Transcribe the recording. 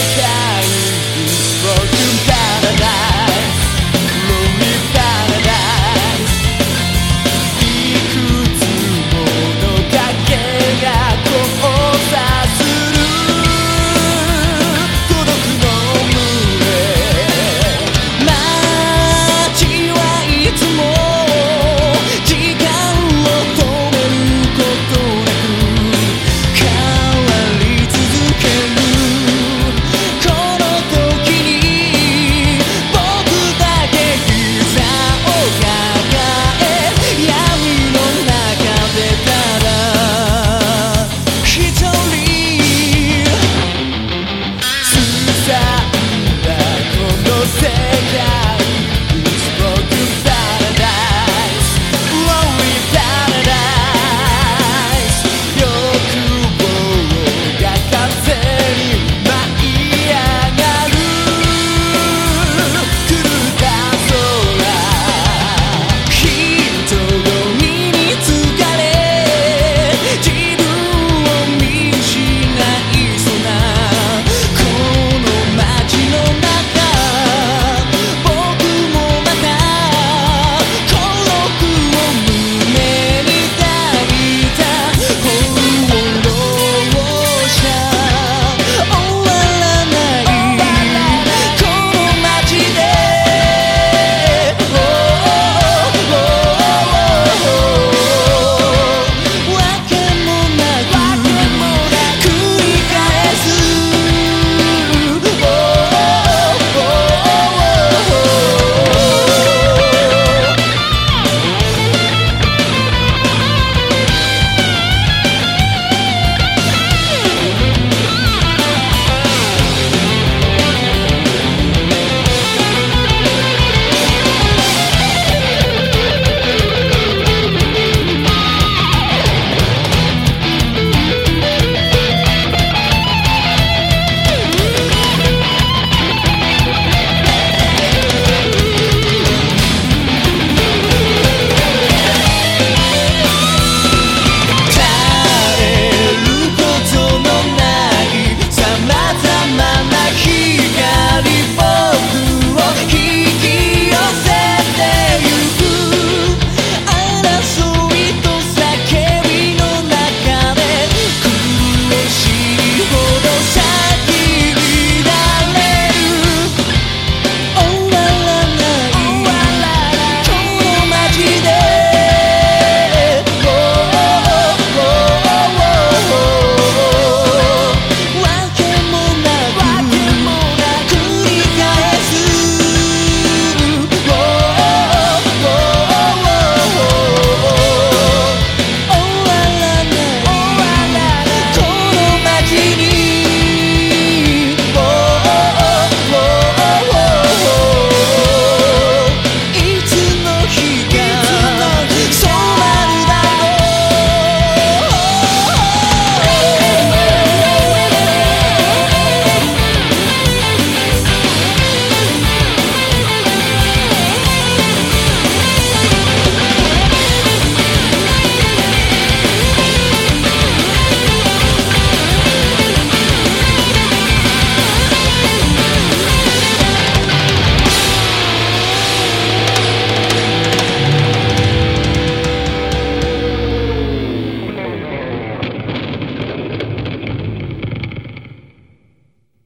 time is broken.